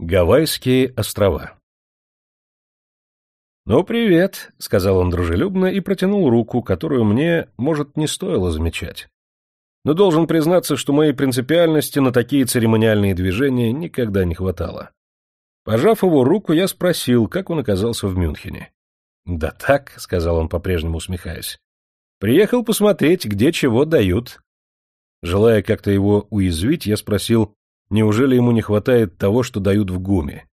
Гавайские острова «Ну, привет», — сказал он дружелюбно и протянул руку, которую мне, может, не стоило замечать. Но должен признаться, что моей принципиальности на такие церемониальные движения никогда не хватало. Пожав его руку, я спросил, как он оказался в Мюнхене. «Да так», — сказал он, по-прежнему усмехаясь. «Приехал посмотреть, где чего дают». Желая как-то его уязвить, я спросил, Неужели ему не хватает того, что дают в ГУМе?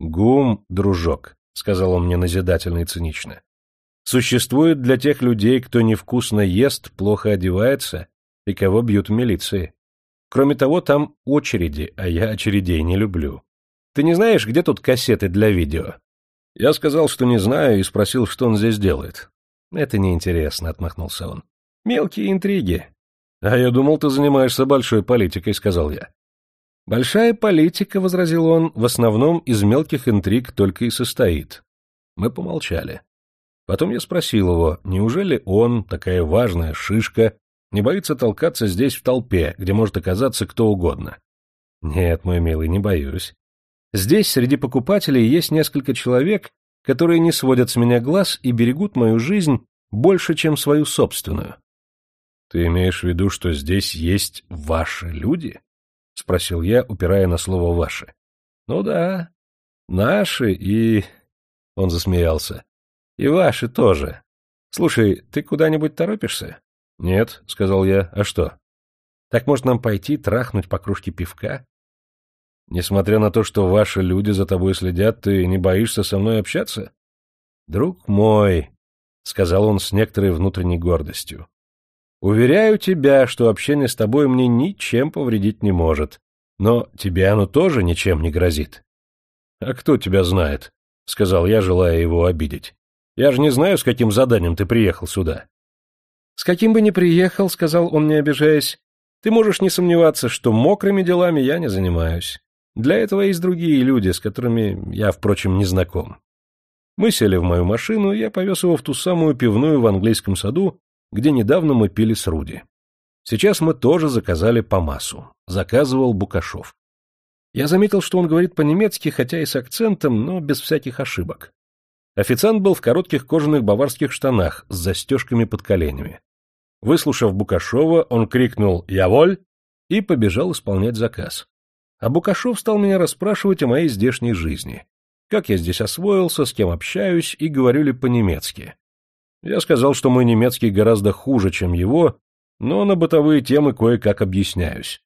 «Гум, дружок», — сказал он мне назидательно и цинично, — «существует для тех людей, кто невкусно ест, плохо одевается и кого бьют в милиции. Кроме того, там очереди, а я очередей не люблю. Ты не знаешь, где тут кассеты для видео?» Я сказал, что не знаю, и спросил, что он здесь делает. «Это неинтересно», — отмахнулся он. «Мелкие интриги». «А я думал, ты занимаешься большой политикой», — сказал я. Большая политика, — возразил он, — в основном из мелких интриг только и состоит. Мы помолчали. Потом я спросил его, неужели он, такая важная шишка, не боится толкаться здесь в толпе, где может оказаться кто угодно? Нет, мой милый, не боюсь. Здесь среди покупателей есть несколько человек, которые не сводят с меня глаз и берегут мою жизнь больше, чем свою собственную. Ты имеешь в виду, что здесь есть ваши люди? — спросил я, упирая на слово «ваши». — Ну да, наши и... — он засмеялся. — И ваши тоже. Слушай, ты куда-нибудь торопишься? — Нет, — сказал я. — А что? — Так может нам пойти трахнуть по кружке пивка? — Несмотря на то, что ваши люди за тобой следят, ты не боишься со мной общаться? — Друг мой, — сказал он с некоторой внутренней гордостью, Уверяю тебя, что общение с тобой мне ничем повредить не может. Но тебе оно тоже ничем не грозит. — А кто тебя знает? — сказал я, желая его обидеть. — Я же не знаю, с каким заданием ты приехал сюда. — С каким бы ни приехал, — сказал он, не обижаясь, — ты можешь не сомневаться, что мокрыми делами я не занимаюсь. Для этого есть другие люди, с которыми я, впрочем, не знаком. Мы сели в мою машину, и я повез его в ту самую пивную в английском саду, где недавно мы пили с Руди. Сейчас мы тоже заказали по массу. Заказывал Букашов. Я заметил, что он говорит по-немецки, хотя и с акцентом, но без всяких ошибок. Официант был в коротких кожаных баварских штанах с застежками под коленями. Выслушав Букашова, он крикнул «Я воль!» и побежал исполнять заказ. А Букашов стал меня расспрашивать о моей здешней жизни. Как я здесь освоился, с кем общаюсь и говорю ли по-немецки. Я сказал, что мой немецкий гораздо хуже, чем его, но на бытовые темы кое-как объясняюсь.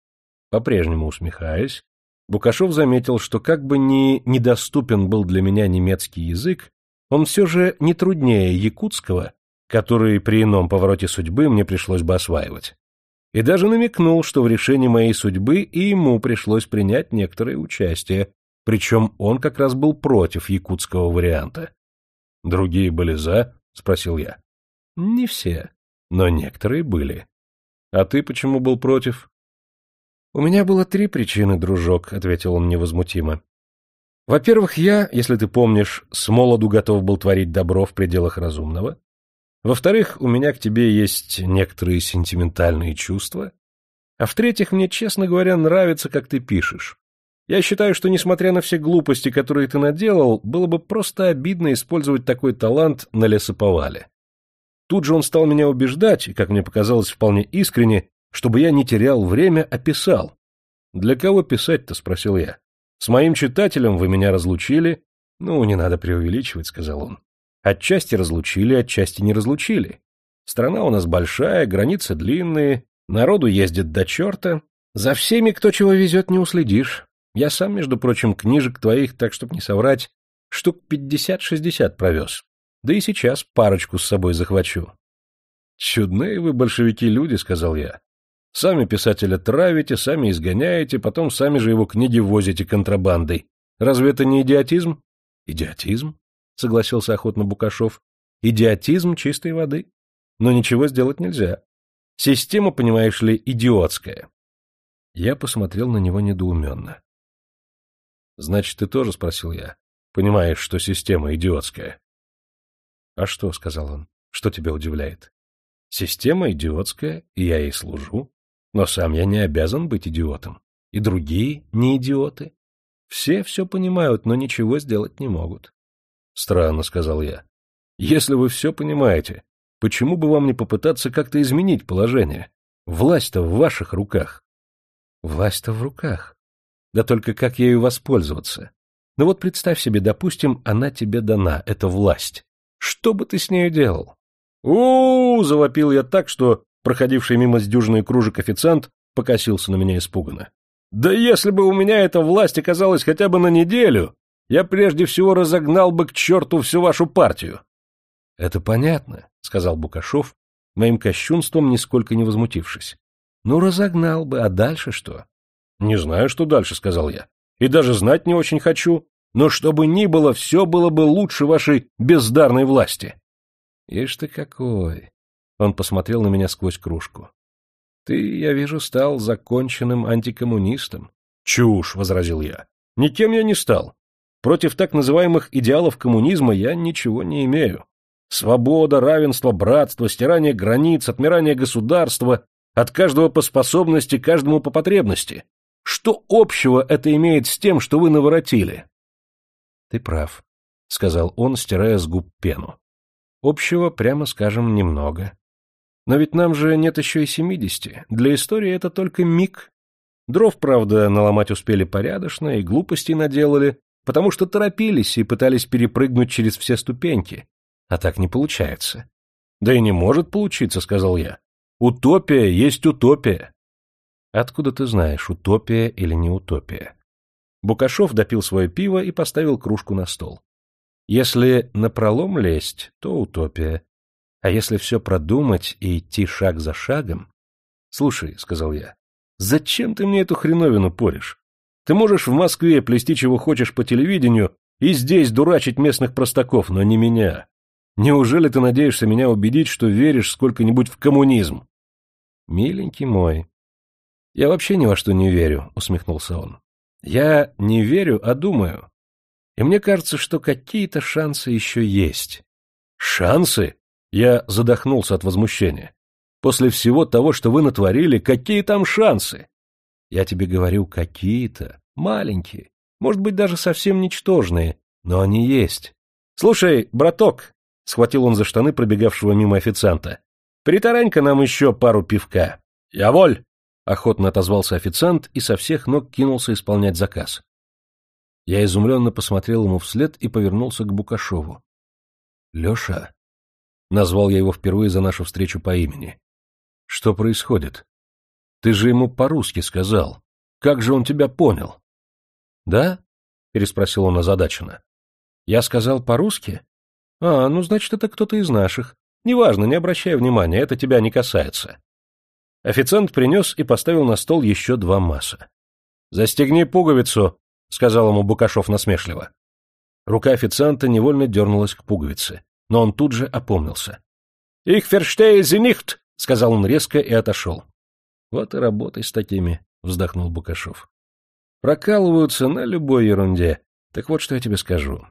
По-прежнему усмехаясь, Букашов заметил, что как бы ни недоступен был для меня немецкий язык, он все же не труднее якутского, который при ином повороте судьбы мне пришлось бы осваивать. И даже намекнул, что в решении моей судьбы и ему пришлось принять некоторое участие, причем он как раз был против якутского варианта. Другие были за, — спросил я. — Не все, но некоторые были. — А ты почему был против? — У меня было три причины, дружок, — ответил он невозмутимо. — Во-первых, я, если ты помнишь, с молоду готов был творить добро в пределах разумного. Во-вторых, у меня к тебе есть некоторые сентиментальные чувства. А в-третьих, мне, честно говоря, нравится, как ты пишешь. Я считаю, что, несмотря на все глупости, которые ты наделал, было бы просто обидно использовать такой талант на лесоповале. Тут же он стал меня убеждать, и, как мне показалось, вполне искренне, чтобы я не терял время, а писал. «Для кого писать-то?» — спросил я. «С моим читателем вы меня разлучили?» «Ну, не надо преувеличивать», — сказал он. «Отчасти разлучили, отчасти не разлучили. Страна у нас большая, границы длинные, народу ездит до черта. За всеми, кто чего везет, не уследишь. Я сам, между прочим, книжек твоих, так чтоб не соврать, штук пятьдесят-шестьдесят провез. Да и сейчас парочку с собой захвачу. — Чудные вы, большевики, люди, — сказал я. Сами писателя травите, сами изгоняете, потом сами же его книги возите контрабандой. Разве это не идиотизм? — Идиотизм, — согласился охотно Букашов. — Идиотизм чистой воды. Но ничего сделать нельзя. Система, понимаешь ли, идиотская. Я посмотрел на него недоуменно. — Значит, ты тоже, — спросил я, — понимаешь, что система идиотская? — А что, — сказал он, — что тебя удивляет? — Система идиотская, и я ей служу, но сам я не обязан быть идиотом. И другие не идиоты. Все все понимают, но ничего сделать не могут. Странно, сказал я. Если вы все понимаете, почему бы вам не попытаться как-то изменить положение? Власть-то в ваших руках. Власть-то в руках. Да только как ею воспользоваться? Ну вот представь себе, допустим, она тебе дана, это власть. Что бы ты с нею делал? у, -у, завопил я так, что проходивший мимо с дюжиной кружек официант покосился на меня испуганно. Да если бы у меня эта власть оказалась хотя бы на неделю, я прежде всего разогнал бы к черту всю вашу партию. — Это понятно, — сказал Букашов, моим кощунством нисколько не возмутившись. — Ну, разогнал бы, а дальше что? — Не знаю, что дальше, — сказал я. — И даже знать не очень хочу. Но чтобы ни было, все было бы лучше вашей бездарной власти. — Ишь ты какой! Он посмотрел на меня сквозь кружку. — Ты, я вижу, стал законченным антикоммунистом. — Чушь, — возразил я. — Никем я не стал. Против так называемых идеалов коммунизма я ничего не имею. Свобода, равенство, братство, стирание границ, отмирание государства, от каждого по способности, каждому по потребности. Что общего это имеет с тем, что вы наворотили? — Ты прав, — сказал он, стирая с губ пену. — Общего, прямо скажем, немного. Но ведь нам же нет еще и семидесяти. Для истории это только миг. Дров, правда, наломать успели порядочно и глупостей наделали, потому что торопились и пытались перепрыгнуть через все ступеньки. А так не получается. Да и не может получиться, сказал я. Утопия есть утопия. Откуда ты знаешь, утопия или не утопия? Букашов допил свое пиво и поставил кружку на стол. Если напролом лезть, то утопия. А если все продумать и идти шаг за шагом... Слушай, — сказал я, — зачем ты мне эту хреновину поришь? Ты можешь в Москве плести чего хочешь по телевидению и здесь дурачить местных простаков, но не меня. Неужели ты надеешься меня убедить, что веришь сколько-нибудь в коммунизм? Миленький мой. Я вообще ни во что не верю, усмехнулся он. Я не верю, а думаю. И мне кажется, что какие-то шансы еще есть. Шансы? Я задохнулся от возмущения. После всего того, что вы натворили, какие там шансы? Я тебе говорю, какие-то, маленькие, может быть, даже совсем ничтожные, но они есть. Слушай, браток, Схватил он за штаны пробегавшего мимо официанта. «Притарань-ка нам еще пару пивка». «Я воль!» — охотно отозвался официант и со всех ног кинулся исполнять заказ. Я изумленно посмотрел ему вслед и повернулся к Букашову. «Леша?» — назвал я его впервые за нашу встречу по имени. «Что происходит? Ты же ему по-русски сказал. Как же он тебя понял?» «Да?» — переспросил он озадаченно. «Я сказал по-русски? А, ну, значит, это кто-то из наших. Неважно, не обращай внимания, это тебя не касается. Официант принес и поставил на стол еще два масса. «Застегни пуговицу», — сказал ему Букашов насмешливо. Рука официанта невольно дернулась к пуговице, но он тут же опомнился. «Их ферштей зенихт», — сказал он резко и отошел. «Вот и работай с такими», — вздохнул Букашов. «Прокалываются на любой ерунде. Так вот, что я тебе скажу.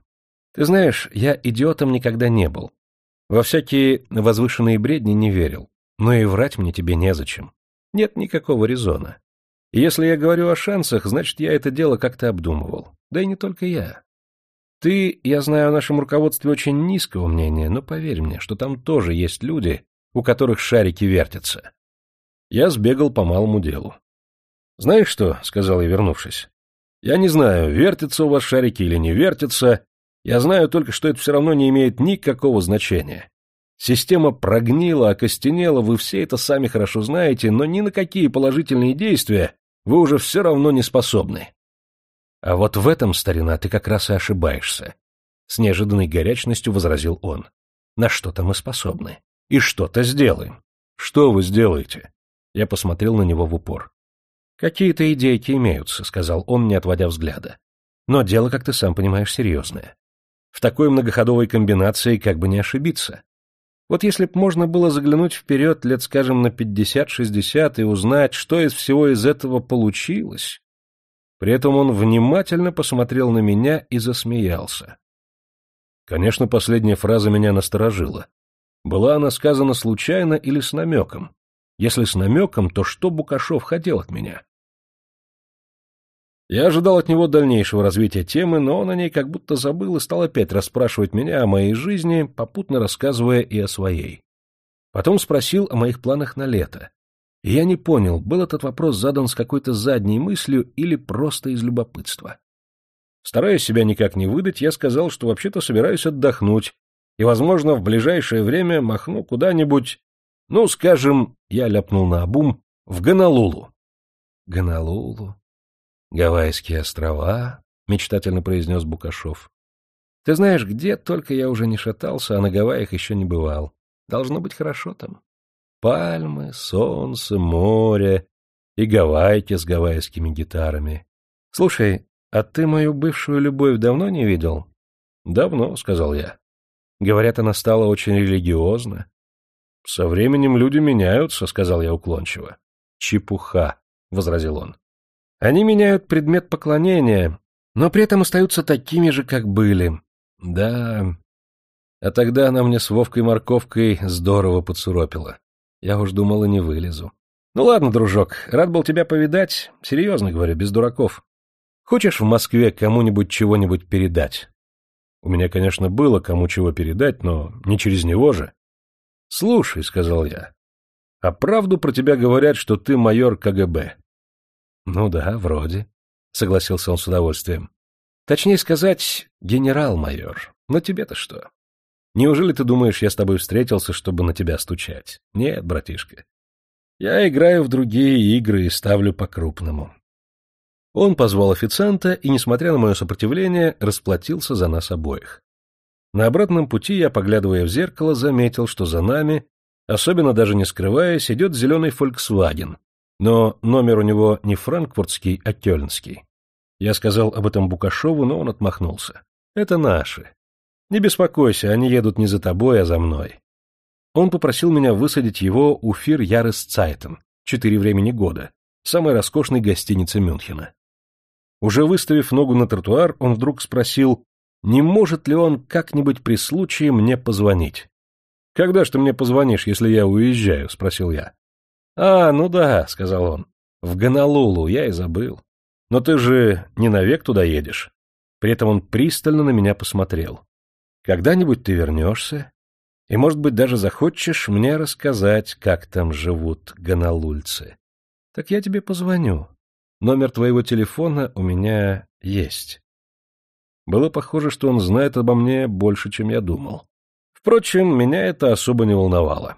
Ты знаешь, я идиотом никогда не был. Во всякие возвышенные бредни не верил. Но и врать мне тебе незачем. Нет никакого резона. Если я говорю о шансах, значит, я это дело как-то обдумывал. Да и не только я. Ты, я знаю, о нашем руководстве очень низкого мнения, но поверь мне, что там тоже есть люди, у которых шарики вертятся. Я сбегал по малому делу. «Знаешь что?» — сказал я, вернувшись. «Я не знаю, вертятся у вас шарики или не вертятся, я знаю только, что это все равно не имеет никакого значения. Система прогнила, окостенела, вы все это сами хорошо знаете, но ни на какие положительные действия вы уже все равно не способны. А вот в этом, старина, ты как раз и ошибаешься. С неожиданной горячностью возразил он. На что-то мы способны. И что-то сделаем. Что вы сделаете? Я посмотрел на него в упор. Какие-то идейки имеются, сказал он, не отводя взгляда. Но дело, как ты сам понимаешь, серьезное. В такой многоходовой комбинации как бы не ошибиться. Вот если б можно было заглянуть вперед лет, скажем, на 50-60 и узнать, что из всего из этого получилось. При этом он внимательно посмотрел на меня и засмеялся. Конечно, последняя фраза меня насторожила. Была она сказана случайно или с намеком? Если с намеком, то что Букашов хотел от меня? Я ожидал от него дальнейшего развития темы, но он о ней как будто забыл и стал опять расспрашивать меня о моей жизни, попутно рассказывая и о своей. Потом спросил о моих планах на лето. И я не понял, был этот вопрос задан с какой-то задней мыслью или просто из любопытства. Стараясь себя никак не выдать, я сказал, что вообще-то собираюсь отдохнуть, и, возможно, в ближайшее время махну куда-нибудь, ну, скажем, я ляпнул на обум, в Гонолулу. Гонолулу? Гавайские острова? — мечтательно произнес Букашов. Ты знаешь, где только я уже не шатался, а на Гавайях еще не бывал. Должно быть хорошо там. Пальмы, солнце, море и гавайки с гавайскими гитарами. Слушай, а ты мою бывшую любовь давно не видел? Давно, — сказал я. Говорят, она стала очень религиозна. Со временем люди меняются, — сказал я уклончиво. Чепуха, — возразил он. Они меняют предмет поклонения, но при этом остаются такими же, как были. Да, а тогда она мне с Вовкой-морковкой здорово подсуропила. Я уж думал, и не вылезу. Ну ладно, дружок, рад был тебя повидать. Серьезно говорю, без дураков. Хочешь в Москве кому-нибудь чего-нибудь передать? У меня, конечно, было кому чего передать, но не через него же. Слушай, — сказал я, — а правду про тебя говорят, что ты майор КГБ? Ну да, вроде, — согласился он с удовольствием. Точнее сказать, генерал-майор. Но тебе-то что? Неужели ты думаешь, я с тобой встретился, чтобы на тебя стучать? Нет, братишка. Я играю в другие игры и ставлю по-крупному. Он позвал официанта и, несмотря на мое сопротивление, расплатился за нас обоих. На обратном пути я, поглядывая в зеркало, заметил, что за нами, особенно даже не скрываясь, идет зеленый Volkswagen, но номер у него не франкфуртский, а кёльнский. Я сказал об этом Букашову, но он отмахнулся. Это наши. Не беспокойся, они едут не за тобой, а за мной. Он попросил меня высадить его у Фир Ярес Цайтен, четыре времени года, самой роскошной гостиницы Мюнхена. Уже выставив ногу на тротуар, он вдруг спросил, не может ли он как-нибудь при случае мне позвонить. — Когда ж ты мне позвонишь, если я уезжаю? — спросил я. — А, ну да, — сказал он. — В Гонолулу, я и забыл. Но ты же не навек туда едешь. При этом он пристально на меня посмотрел. Когда-нибудь ты вернешься, и, может быть, даже захочешь мне рассказать, как там живут гонолульцы. Так я тебе позвоню. Номер твоего телефона у меня есть. Было похоже, что он знает обо мне больше, чем я думал. Впрочем, меня это особо не волновало.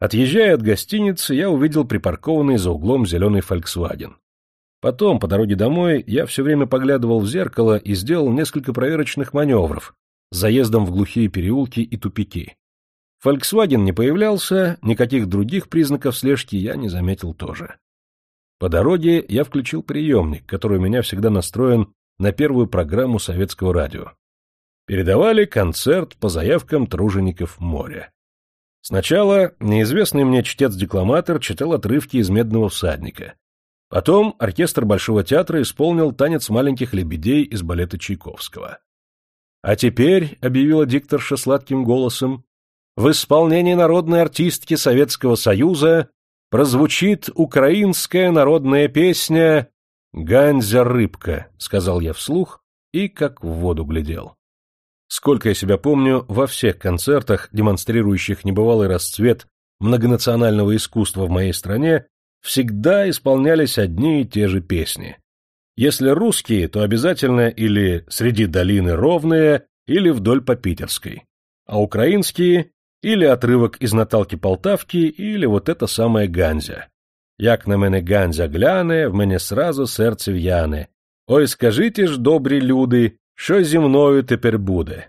Отъезжая от гостиницы, я увидел припаркованный за углом зеленый «Фольксваген». Потом, по дороге домой, я все время поглядывал в зеркало и сделал несколько проверочных маневров, заездом в глухие переулки и тупики. Volkswagen не появлялся, никаких других признаков слежки я не заметил тоже. По дороге я включил приемник, который у меня всегда настроен на первую программу советского радио. Передавали концерт по заявкам тружеников моря. Сначала неизвестный мне чтец-декламатор читал отрывки из «Медного всадника». Потом оркестр Большого театра исполнил танец маленьких лебедей из балета Чайковского. А теперь, — объявила дикторша сладким голосом, — в исполнении народной артистки Советского Союза прозвучит украинская народная песня «Ганзя рыбка», — сказал я вслух и как в воду глядел. Сколько я себя помню, во всех концертах, демонстрирующих небывалый расцвет многонационального искусства в моей стране, всегда исполнялись одни и те же песни. Если русские, то обязательно или среди долины ровные, или вдоль по Питерской. А украинские — или отрывок из Наталки Полтавки, или вот это самое Ганзя. Як на мене Ганзя гляне, в мене сразу серце в'яне. Ой, скажите ж, добрі люди, що зі мною тепер буде?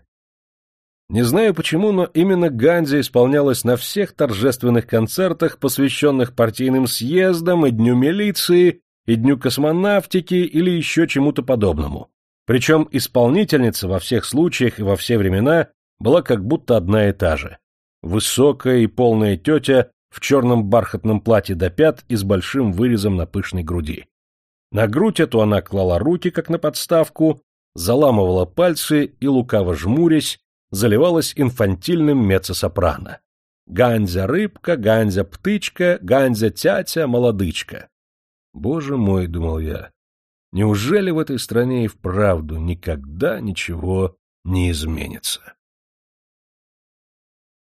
Не знаю почему, но именно Ганзя исполнялась на всех торжественных концертах, посвященных партийным съездам и Дню милиции, и Дню космонавтики или еще чему-то подобному. Причем исполнительница во всех случаях и во все времена была как будто одна и та же. Высокая и полная тетя в черном бархатном платье до пят и с большим вырезом на пышной груди. На грудь эту она клала руки, как на подставку, заламывала пальцы и, лукаво жмурясь, заливалась инфантильным меццо-сопрано. Ганзя-рыбка, Ганзя-птычка, Ганзя-тятя, молодычка. Боже мой, думал я, Неужели в этой стране и вправду никогда ничего не изменится?